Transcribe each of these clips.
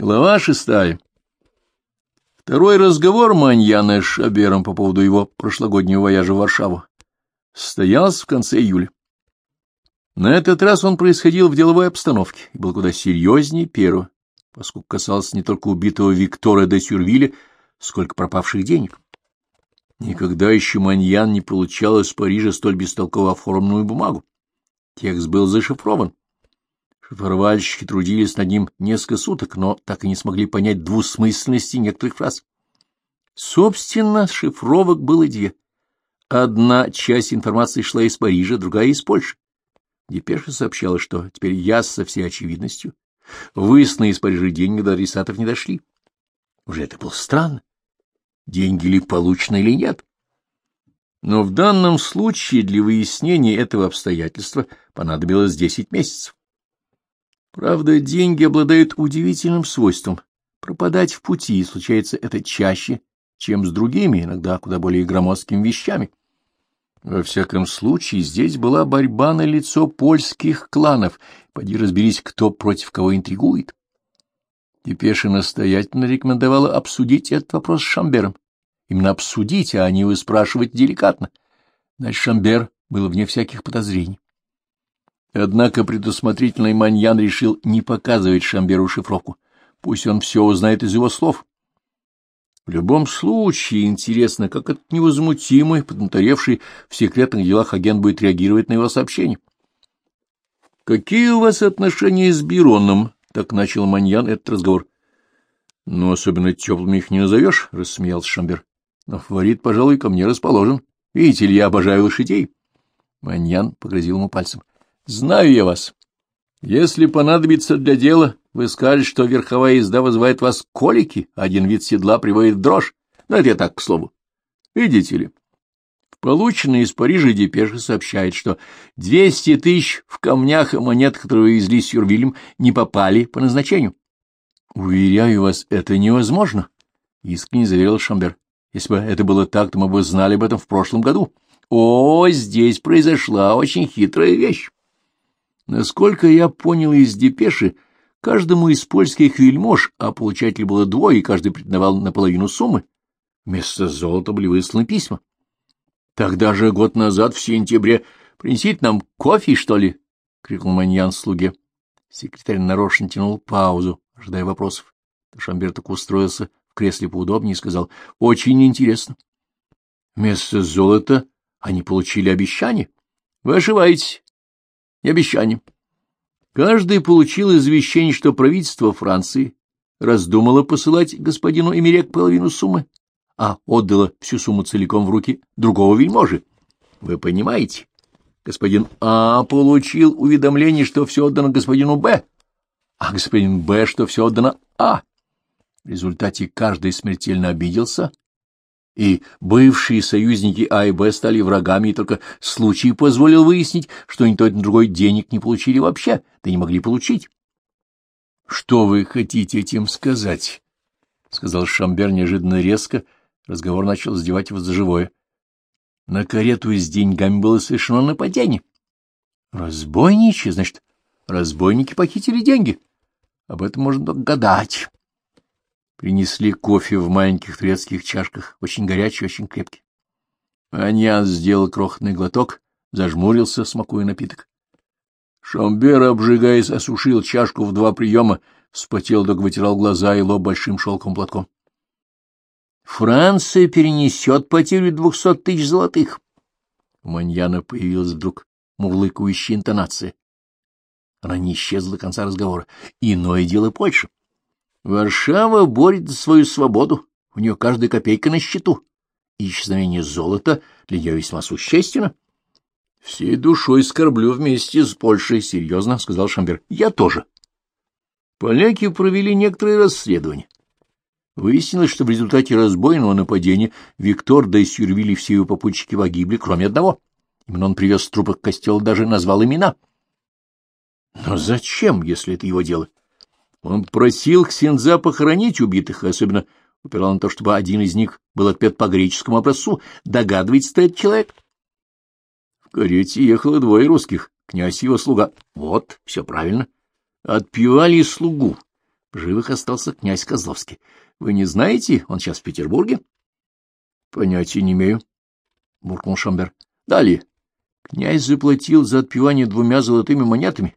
Глава шестая. Второй разговор Маньяна с Шабером по поводу его прошлогоднего вояжа в Варшаву состоялся в конце июля. На этот раз он происходил в деловой обстановке и был куда серьезнее первого, поскольку касался не только убитого Виктора де Сюрвиля, сколько пропавших денег. Никогда еще Маньян не получал из Парижа столь бестолково оформленную бумагу. Текст был зашифрован, Шифровальщики трудились над ним несколько суток, но так и не смогли понять двусмысленности некоторых фраз. Собственно, шифровок было две. Одна часть информации шла из Парижа, другая — из Польши. Депеша сообщала, что теперь я со всей очевидностью высланные из Парижа деньги до адресатов не дошли. Уже это было странно. Деньги ли получены или нет? Но в данном случае для выяснения этого обстоятельства понадобилось десять месяцев. Правда, деньги обладают удивительным свойством пропадать в пути, случается это чаще, чем с другими, иногда куда более громоздкими вещами. Во всяком случае, здесь была борьба на лицо польских кланов. Поди разберись, кто против кого интригует. Депеша настоятельно рекомендовала обсудить этот вопрос с Шамбером. Именно обсудить, а не выспрашивать деликатно. Значит, Шамбер был вне всяких подозрений. Однако предусмотрительный Маньян решил не показывать Шамберу шифровку. Пусть он все узнает из его слов. В любом случае интересно, как этот невозмутимый, поднаторевший в секретных делах агент будет реагировать на его сообщение. — Какие у вас отношения с Бироном? — так начал Маньян этот разговор. — Ну, особенно теплыми их не назовешь, — рассмеялся Шамбер. — Но фаворит, пожалуй, ко мне расположен. Видите ли, я обожаю лошадей. Маньян погрозил ему пальцем. Знаю я вас. Если понадобится для дела, вы скажете, что верховая езда вызывает вас колики, а один вид седла приводит в дрожь. Но это я так, к слову. Видите ли, в из Парижа депеши сообщает, что 200 тысяч в камнях и монет, которые везли с Юрвилем, не попали по назначению. — Уверяю вас, это невозможно, — искренне заверил Шамбер. — Если бы это было так, то мы бы знали об этом в прошлом году. О, здесь произошла очень хитрая вещь. Насколько я понял из депеши, каждому из польских вельмож, а получателей было двое, и каждый претендовал на половину суммы, вместо золота были высланы письма. Тогда же год назад, в сентябре, принесите нам кофе, что ли? — крикнул Маньян слуге. Секретарь нарочно тянул паузу, ожидая вопросов. Шамбер так устроился в кресле поудобнее и сказал, — Очень интересно. Вместо золота они получили обещание. Вы ошибаетесь и обещаниям. Каждый получил извещение, что правительство Франции раздумало посылать господину Эмерек половину суммы, а отдало всю сумму целиком в руки другого вельможи. Вы понимаете? Господин А получил уведомление, что все отдано господину Б, а господин Б, что все отдано А. В результате каждый смертельно обиделся и бывшие союзники А и Б стали врагами, и только случай позволил выяснить, что ни тот, ни другой денег не получили вообще, да не могли получить. — Что вы хотите этим сказать? — сказал Шамбер неожиданно резко. Разговор начал сдевать его за живое. На карету с деньгами было совершено нападение. — Разбойничье, значит, разбойники похитили деньги. Об этом можно только гадать. Принесли кофе в маленьких турецких чашках, очень горячий, очень крепкий. Аньян сделал крохотный глоток, зажмурился, смакуя напиток. Шамбер, обжигаясь, осушил чашку в два приема, вспотел, док вытирал глаза и лоб большим шелком платком. Франция перенесет потерю двухсот тысяч золотых. У Маньяна появилась вдруг мурлыкающая интонация. Она не исчезла до конца разговора. Иное дело Польша. Варшава борет за свою свободу, у нее каждая копейка на счету. И исчезновение золота для нее весьма существенно. — Всей душой скорблю вместе с Польшей, — серьезно сказал Шамбер. — Я тоже. Поляки провели некоторые расследования. Выяснилось, что в результате разбойного нападения Виктор да и Сюрвили все его попутчики погибли, кроме одного. Именно он привез трупы к костелу, даже назвал имена. Но зачем, если это его дело? Он просил Ксенза похоронить убитых, особенно упирал на то, чтобы один из них был отпет по греческому образцу. Догадывается этот человек? В карете ехало двое русских, князь и его слуга. Вот, все правильно. Отпевали слугу. В живых остался князь Козловский. Вы не знаете, он сейчас в Петербурге? — Понятия не имею, — буркнул Шамбер. — Далее. Князь заплатил за отпевание двумя золотыми монетами.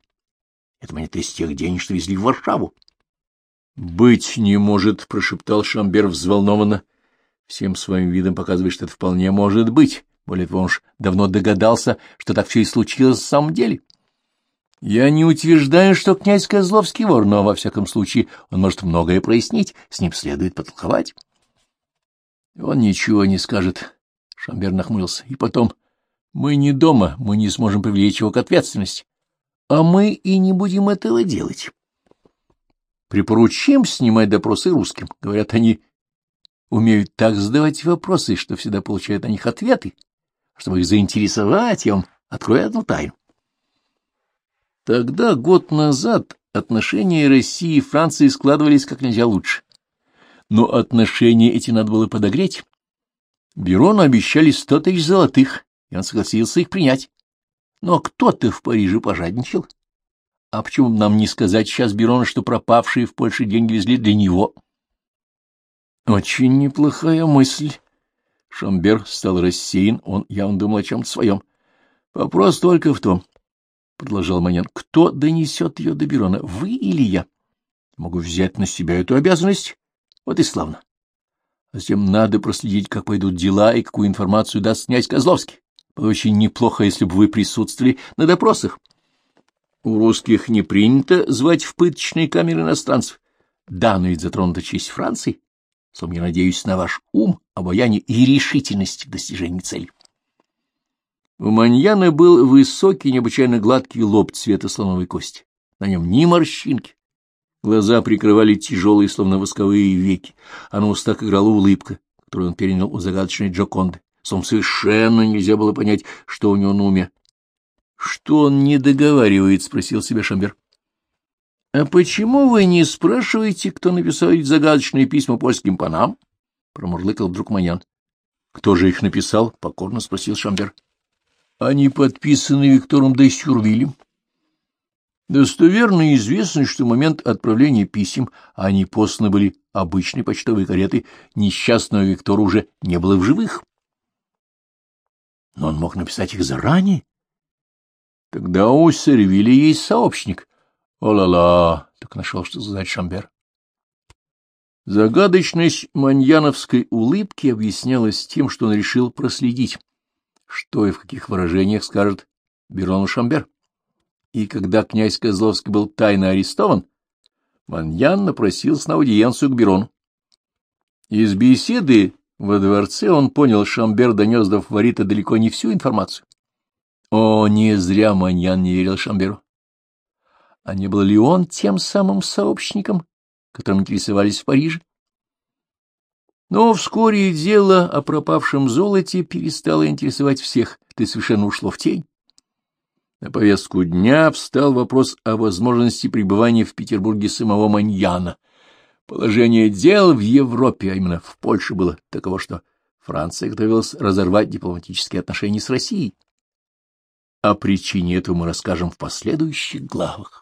Это монеты из тех денег, что везли в Варшаву. — Быть не может, — прошептал Шамбер взволнованно, всем своим видом показывая, что это вполне может быть. Более того, он уж давно догадался, что так все и случилось в самом деле. Я не утверждаю, что князь Козловский вор, но, во всяком случае, он может многое прояснить, с ним следует потолковать. Он ничего не скажет, — Шамбер нахмурился. И потом, мы не дома, мы не сможем привлечь его к ответственности. А мы и не будем этого делать. Припоручим снимать допросы русским. Говорят, они умеют так задавать вопросы, что всегда получают на них ответы. Чтобы их заинтересовать, я вам открою одну тайну. Тогда, год назад, отношения России и Франции складывались как нельзя лучше. Но отношения эти надо было подогреть. Берону обещали сто тысяч золотых, и он согласился их принять. Но кто-то в Париже пожадничал. А почему нам не сказать сейчас Берону, что пропавшие в Польше деньги везли для него? Очень неплохая мысль. Шамбер стал рассеян, он явно думал о чем-то своем. Вопрос только в том, — продолжал Маньян, — кто донесет ее до Берона, вы или я? Могу взять на себя эту обязанность. Вот и славно. А затем надо проследить, как пойдут дела и какую информацию даст князь Козловский. Очень неплохо, если бы вы присутствовали на допросах. У русских не принято звать в пыточные камеры иностранцев. Да, но ведь затронута честь Франции. Сам я надеюсь на ваш ум, обаяние и решительность в достижении цели. У Маньяна был высокий, необычайно гладкий лоб цвета слоновой кости. На нем ни морщинки. Глаза прикрывали тяжелые, словно восковые веки, а на устах играла улыбка, которую он перенял у загадочной Джоконды. Сом совершенно нельзя было понять, что у него на уме. — Что он не договаривает? — спросил себя Шамбер. — А почему вы не спрашиваете, кто написал эти загадочные письма польским панам? — промурлыкал вдруг Маньян. — Кто же их написал? — покорно спросил Шамбер. — Они подписаны Виктором де Сюрвилем. Достоверно известно, что в момент отправления писем, они посланы были обычной почтовой кареты, несчастного Виктора уже не было в живых. Но он мог написать их заранее. Тогда у Сервиля есть сообщник, о-ла-ла, так нашел, что сказать Шамбер. Загадочность маньяновской улыбки объяснялась тем, что он решил проследить, что и в каких выражениях скажет Берону Шамбер. И когда князь Козловский был тайно арестован, Маньян напросился на аудиенцию к Берону. Из беседы во дворце он понял, Шамбер донес до фаворита далеко не всю информацию. О, не зря Маньян не верил Шамберу а не был ли он тем самым сообщником, которым интересовались в Париже? Но вскоре дело о пропавшем золоте перестало интересовать всех, ты совершенно ушло в тень. На повестку дня встал вопрос о возможности пребывания в Петербурге самого Маньяна. Положение дел в Европе, а именно в Польше, было таково, что Франция готовилась разорвать дипломатические отношения с Россией. О причине этого мы расскажем в последующих главах.